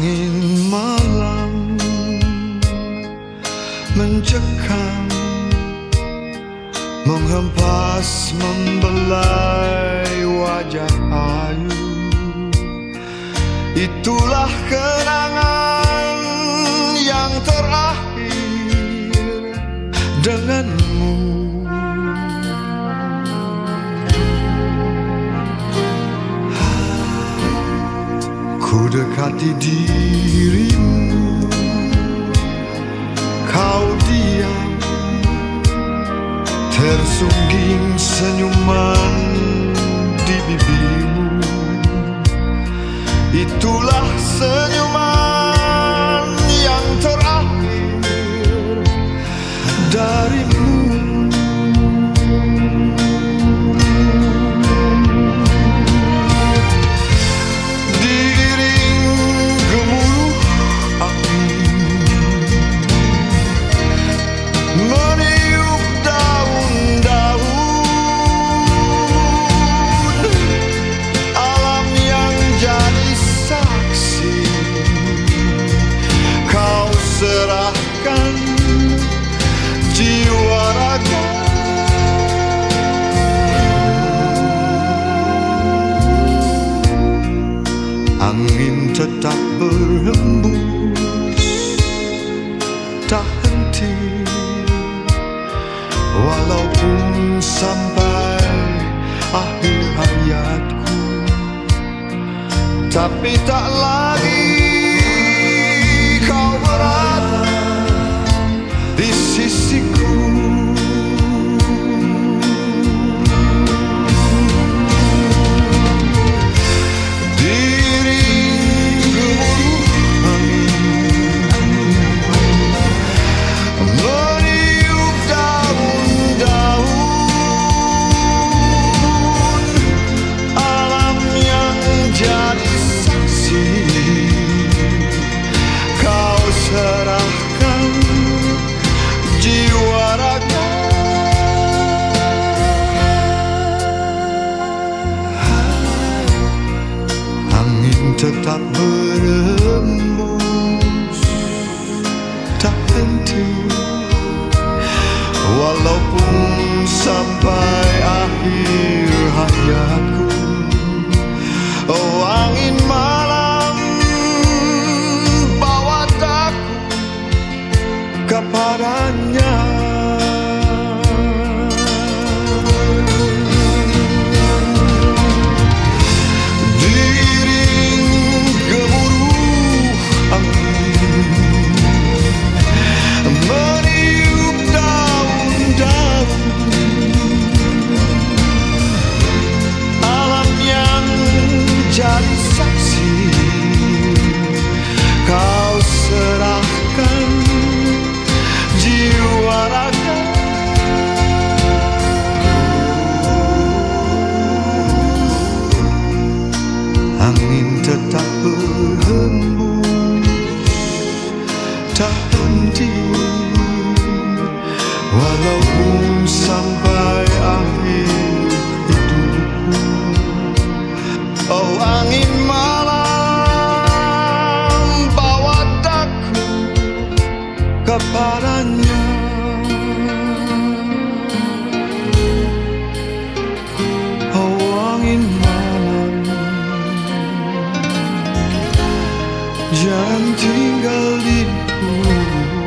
angin malam mencekam menghempas membelai wajah ayu. Itulah kenangan yang terakhir denganmu. Ku dekati dirimu. Kau diam. Tersungging senyuman di bibirmu. Itulah senyuman Angin tetap berhembus. Tak henti. Walaupun sampai akhir hayatku Tapi tak lagi Tetap berembus. Tak henti. Walaupun sampai tak henti Walaupun sampai akhir hidupku Oh angin malam bawa takku kepadanya. Oh angin malam Jangan tinggal di Mm-hmm.